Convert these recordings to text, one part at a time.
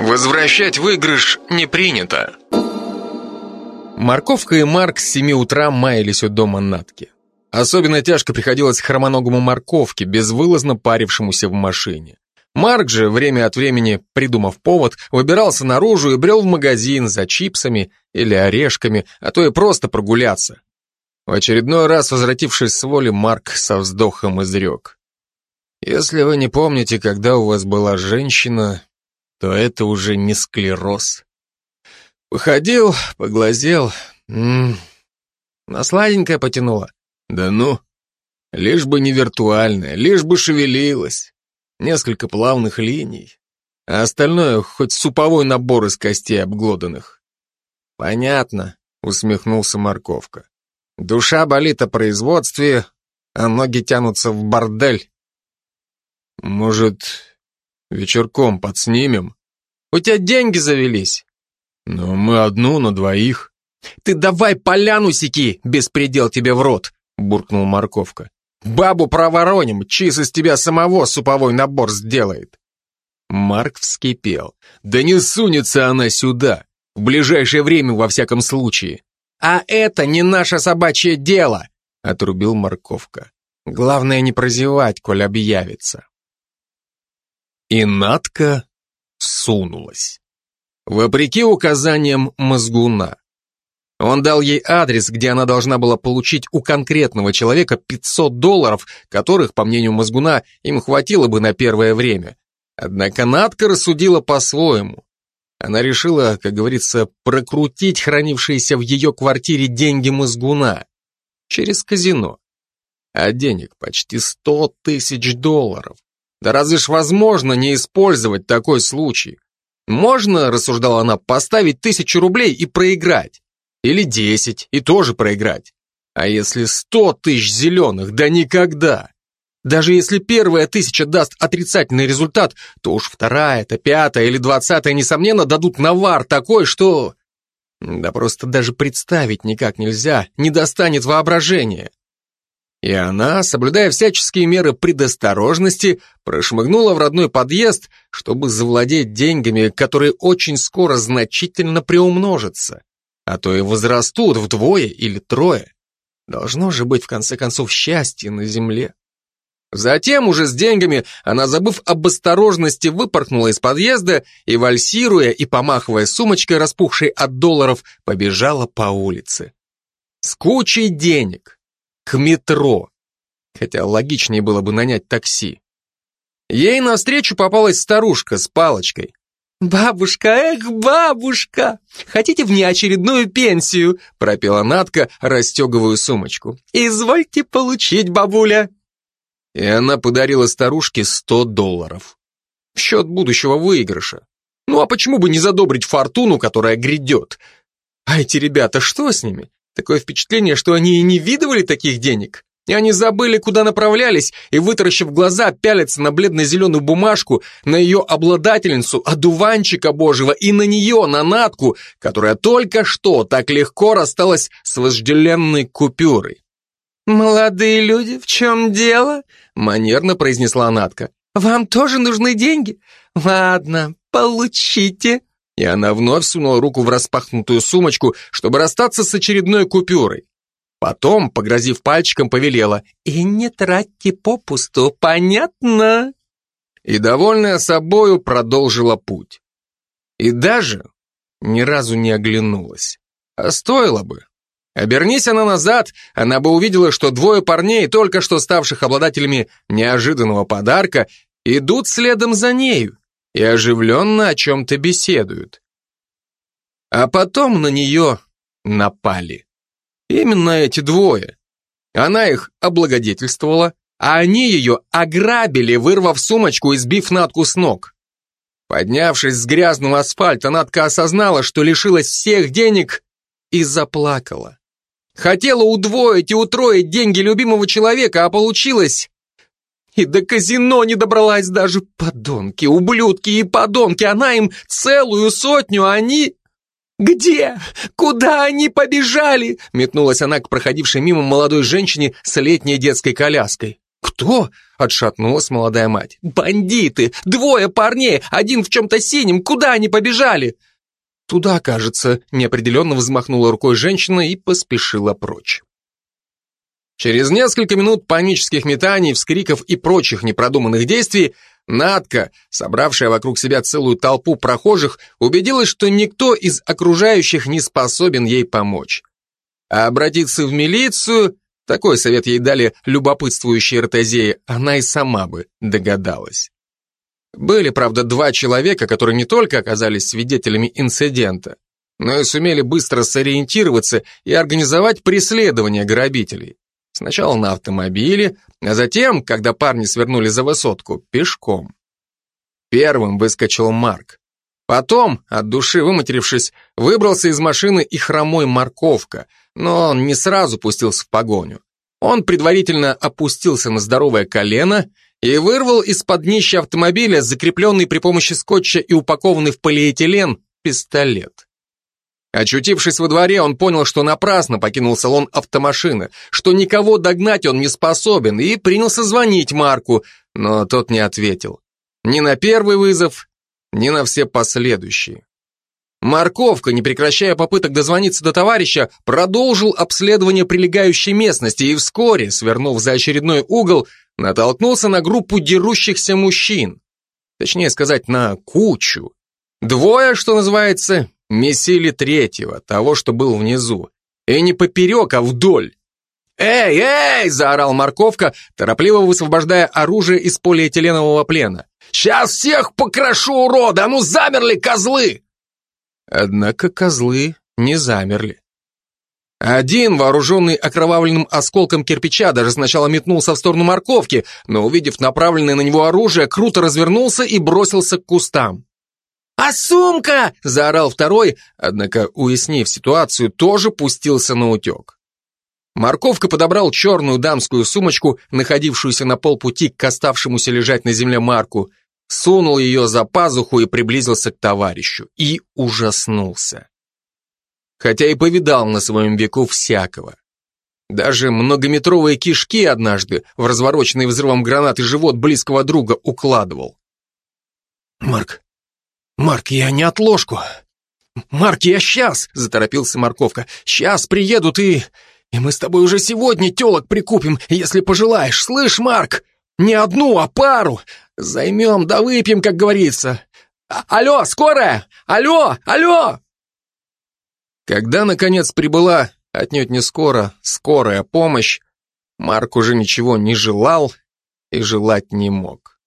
Возвращать выигрыш не принято. Морковка и Марк с семи утра маялись у дома Натки. Особенно тяжко приходилось хромоногому морковке, безвылазно парившемуся в машине. Марк же, время от времени, придумав повод, выбирался наружу и брел в магазин за чипсами или орешками, а то и просто прогуляться. В очередной раз, возвратившись с воли, Марк со вздохом изрек. «Если вы не помните, когда у вас была женщина, то это уже не склероз. Походил, поглазел, м -м, на сладенькое потянуло. Да ну, лишь бы не виртуальное, лишь бы шевелилось. Несколько плавных линий, а остальное хоть суповой набор из костей обглоданных. Понятно, усмехнулся Морковка. Душа болит о производстве, а ноги тянутся в бордель. Может, вечерком подснимем? У тебя деньги завелись. Но мы одну на двоих. Ты давай поляну секи, беспредел тебе в рот, буркнул Морковка. Бабу провороним, чиз из тебя самого суповой набор сделает. Марк вскипел. Да не сунется она сюда. В ближайшее время, во всяком случае. А это не наше собачье дело, отрубил Морковка. Главное не прозевать, коль объявится. И Натка сунулась. Вопреки указаниям мозгуна. Он дал ей адрес, где она должна была получить у конкретного человека 500 долларов, которых, по мнению Мозгуна, им хватило бы на первое время. Однако Надка рассудила по-своему. Она решила, как говорится, прокрутить хранившиеся в ее квартире деньги Мозгуна через казино. А денег почти 100 тысяч долларов. Да разве ж возможно не использовать такой случай? Можно, рассуждала она, поставить тысячу рублей и проиграть. Или десять, и тоже проиграть. А если сто тысяч зеленых, да никогда. Даже если первая тысяча даст отрицательный результат, то уж вторая, то пятая или двадцатая, несомненно, дадут навар такой, что... Да просто даже представить никак нельзя, не достанет воображения. И она, соблюдая всяческие меры предосторожности, прошмыгнула в родной подъезд, чтобы завладеть деньгами, которые очень скоро значительно приумножатся а то и возрастут вдвое или трое. Должно же быть, в конце концов, счастье на земле. Затем, уже с деньгами, она, забыв об осторожности, выпорхнула из подъезда и, вальсируя и помахивая сумочкой, распухшей от долларов, побежала по улице. С кучей денег. К метро. Хотя логичнее было бы нанять такси. Ей навстречу попалась старушка с палочкой. «Бабушка, эх, бабушка! Хотите внеочередную пенсию?» пропела Натка, расстегивая сумочку. «Извольте получить, бабуля!» И она подарила старушке сто долларов. В счет будущего выигрыша. Ну а почему бы не задобрить фортуну, которая грядет? А эти ребята, что с ними? Такое впечатление, что они и не видывали таких денег. И они забыли, куда направлялись, и, вытаращив глаза, пялятся на бледно-зеленую бумажку, на ее обладательницу, одуванчика божьего, и на нее, на Натку, которая только что так легко рассталась с вожделенной купюрой. «Молодые люди, в чем дело?» — манерно произнесла Натка. «Вам тоже нужны деньги? Ладно, получите». И она вновь сунула руку в распахнутую сумочку, чтобы расстаться с очередной купюрой. Потом, погрозив пальчиком, повелела «И не тратьте попусту, понятно?» И, довольная собою, продолжила путь. И даже ни разу не оглянулась. А стоило бы. Обернись она назад, она бы увидела, что двое парней, только что ставших обладателями неожиданного подарка, идут следом за нею и оживленно о чем-то беседуют. А потом на нее напали. Именно эти двое. Она их облагодетельствовала, а они ее ограбили, вырвав сумочку и сбив Натку с ног. Поднявшись с грязного асфальта, Натка осознала, что лишилась всех денег и заплакала. Хотела удвоить и утроить деньги любимого человека, а получилось... И до казино не добралась даже. Подонки, ублюдки и подонки, она им целую сотню, а они... «Где? Куда они побежали?» Метнулась она к проходившей мимо молодой женщине с летней детской коляской. «Кто?» — отшатнулась молодая мать. «Бандиты! Двое парней! Один в чем-то синем! Куда они побежали?» «Туда, кажется», — неопределенно взмахнула рукой женщина и поспешила прочь. Через несколько минут панических метаний, вскриков и прочих непродуманных действий Надка, собравшая вокруг себя целую толпу прохожих, убедилась, что никто из окружающих не способен ей помочь. А обратиться в милицию, такой совет ей дали любопытствующие ротозеи, она и сама бы догадалась. Были, правда, два человека, которые не только оказались свидетелями инцидента, но и сумели быстро сориентироваться и организовать преследование грабителей. Сначала на автомобиле, а затем, когда парни свернули за высотку, пешком. Первым выскочил Марк. Потом, от души выматерившись, выбрался из машины и хромой морковка, но он не сразу пустился в погоню. Он предварительно опустился на здоровое колено и вырвал из-под днища автомобиля, закрепленный при помощи скотча и упакованный в полиэтилен, пистолет. Очутившись во дворе, он понял, что напрасно покинул салон автомашины, что никого догнать он не способен, и принялся звонить Марку, но тот не ответил. Ни на первый вызов, ни на все последующие. Морковка, не прекращая попыток дозвониться до товарища, продолжил обследование прилегающей местности и вскоре, свернув за очередной угол, натолкнулся на группу дерущихся мужчин. Точнее сказать, на кучу. Двое, что называется, месили третьего, того, что был внизу. И не поперек, а вдоль. «Эй, эй!» – заорал морковка, торопливо высвобождая оружие из полиэтиленового плена. «Сейчас всех покрошу, урода! А ну замерли, козлы!» Однако козлы не замерли. Один, вооруженный окровавленным осколком кирпича, даже сначала метнулся в сторону морковки, но, увидев направленное на него оружие, круто развернулся и бросился к кустам. «А сумка!» – заорал второй, однако, уяснив ситуацию, тоже пустился на утек. Морковка подобрал черную дамскую сумочку, находившуюся на полпути к оставшемуся лежать на земле Марку, сунул ее за пазуху и приблизился к товарищу. И ужаснулся. Хотя и повидал на своем веку всякого. Даже многометровые кишки однажды в развороченный взрывом гранаты живот близкого друга укладывал. «Марк, «Марк, я не отложку!» «Марк, я сейчас!» — заторопился Морковка. «Сейчас приедут и... И мы с тобой уже сегодня телок прикупим, если пожелаешь. Слышь, Марк? Не одну, а пару. Займем да выпьем, как говорится. А алло, скорая! Алло, алло!» Когда, наконец, прибыла, отнюдь не скоро, скорая помощь, Марк уже ничего не желал и желать не мог.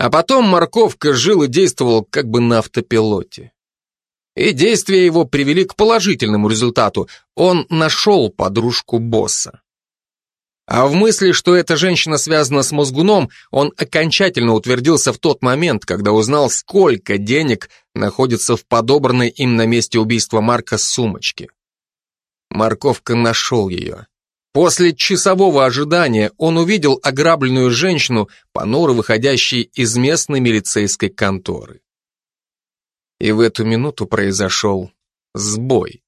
А потом морковка жил и действовал как бы на автопилоте. И действия его привели к положительному результату. Он нашел подружку босса. А в мысли, что эта женщина связана с мозгуном, он окончательно утвердился в тот момент, когда узнал, сколько денег находится в подобранной им на месте убийства Марка сумочке. Морковка нашел ее. После часового ожидания он увидел ограбленную женщину, понуро выходящей из местной милицейской конторы. И в эту минуту произошел сбой.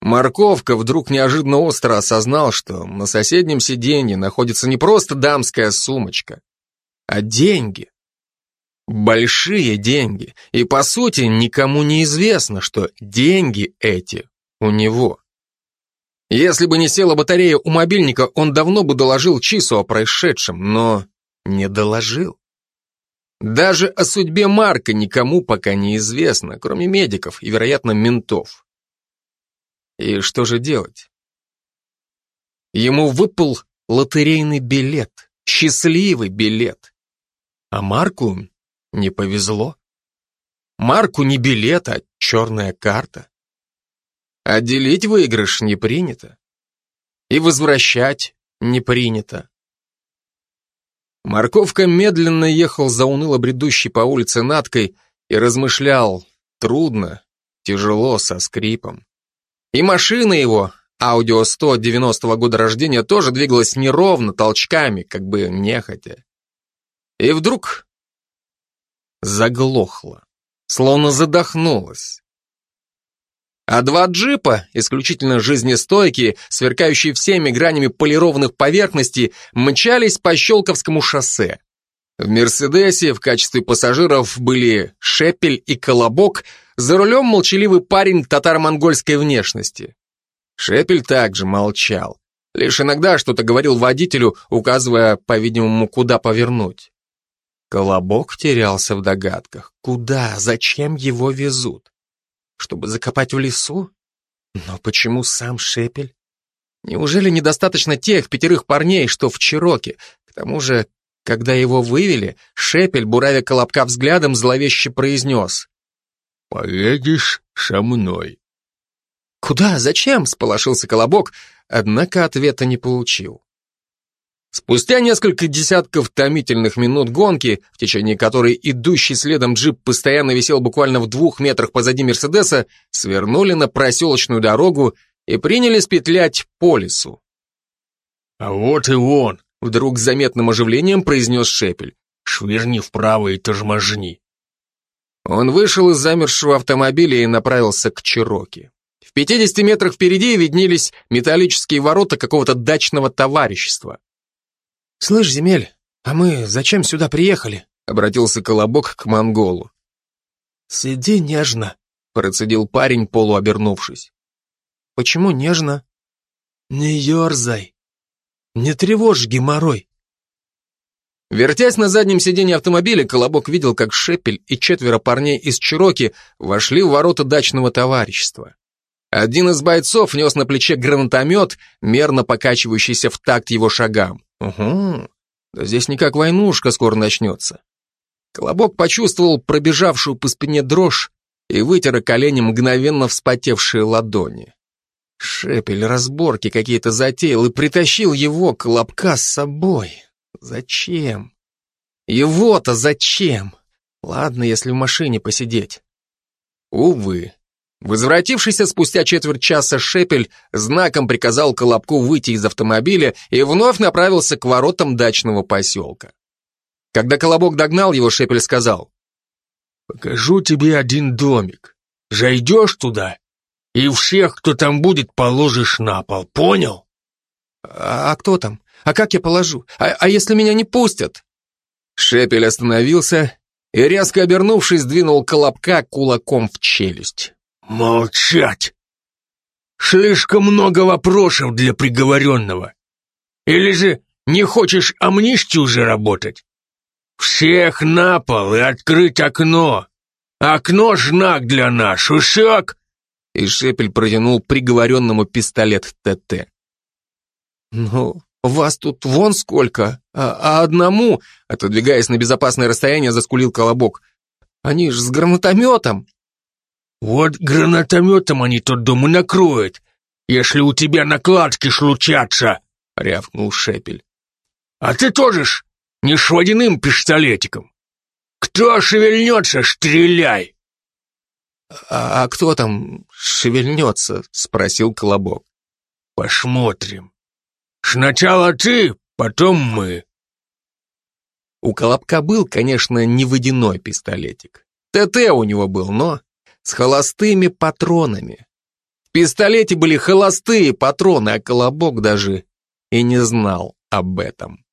Морковка вдруг неожиданно остро осознал, что на соседнем сиденье находится не просто дамская сумочка, а деньги. Большие деньги. И по сути никому не известно, что деньги эти у него. Если бы не села батарея у мобильника, он давно бы доложил Чису о происшедшем, но не доложил. Даже о судьбе Марка никому пока не известно, кроме медиков и, вероятно, ментов. И что же делать? Ему выпал лотерейный билет, счастливый билет. А Марку не повезло. Марку не билет, а черная карта. А выигрыш не принято. И возвращать не принято. Морковка медленно ехал за уныло бредущей по улице Наткой и размышлял трудно, тяжело, со скрипом. И машина его, Аудио 100 90-го года рождения, тоже двигалась неровно, толчками, как бы нехотя. И вдруг заглохла, словно задохнулась. А два джипа, исключительно жизнестойкие, сверкающие всеми гранями полированных поверхностей, мчались по Щелковскому шоссе. В «Мерседесе» в качестве пассажиров были Шепель и Колобок, за рулем молчаливый парень татаро-монгольской внешности. Шепель также молчал. Лишь иногда что-то говорил водителю, указывая, по-видимому, куда повернуть. Колобок терялся в догадках. Куда, зачем его везут? Чтобы закопать в лесу? Но почему сам Шепель? Неужели недостаточно тех пятерых парней, что в Чироке? К тому же, когда его вывели, Шепель, буравя Колобка взглядом, зловеще произнес. «Поедешь со мной». «Куда? Зачем?» — сполошился Колобок, однако ответа не получил. Спустя несколько десятков томительных минут гонки, в течение которой идущий следом джип постоянно висел буквально в двух метрах позади Мерседеса, свернули на проселочную дорогу и принялись петлять по лесу. «А вот и он!» — вдруг с заметным оживлением произнес Шепель. «Швырни вправо и тормозни». Он вышел из замерзшего автомобиля и направился к Чироки. В 50 метрах впереди виднелись металлические ворота какого-то дачного товарищества. «Слышь, Земель, а мы зачем сюда приехали?» — обратился Колобок к монголу. «Сиди нежно», — процедил парень, полуобернувшись. «Почему нежно?» «Не ерзай. Не тревожь геморрой». Вертясь на заднем сиденье автомобиля, Колобок видел, как Шепель и четверо парней из Чироки вошли в ворота дачного товарищества. Один из бойцов нес на плече гранатомет, мерно покачивающийся в такт его шагам. Угу, да здесь никак войнушка скоро начнется. Колобок почувствовал пробежавшую по спине дрожь и вытер колени мгновенно вспотевшие ладони. Шепель разборки какие-то затеял и притащил его, Колобка, с собой. Зачем? Его-то зачем? Ладно, если в машине посидеть. Увы. Возвратившийся спустя четверть часа Шепель знаком приказал Колобку выйти из автомобиля и вновь направился к воротам дачного поселка. Когда Колобок догнал его, Шепель сказал, «Покажу тебе один домик. Зайдешь туда, и всех, кто там будет, положишь на пол, понял?» «А, а кто там? А как я положу? А, а если меня не пустят?» Шепель остановился и, резко обернувшись, двинул Колобка кулаком в челюсть. Молчать! Слишком много вопросов для приговоренного. Или же не хочешь амнистию заработать? Всех на пол и открыть окно. Окно — знак для нас, усек? И Шепель протянул приговоренному пистолет ТТ. «Ну, вас тут вон сколько, а, а одному...» Отодвигаясь на безопасное расстояние, заскулил Колобок. «Они ж с гранатометом!» Вот гранатометом они тот дом и накроют, если у тебя накладки случатся, — рявкнул Шепель. А ты тоже ж не с водяным пистолетиком. Кто шевельнется, стреляй. А, а кто там шевельнется? — спросил Колобок. Посмотрим. Сначала ты, потом мы. У Колобка был, конечно, не водяной пистолетик. ТТ у него был, но с холостыми патронами. В пистолете были холостые патроны, а Колобок даже и не знал об этом.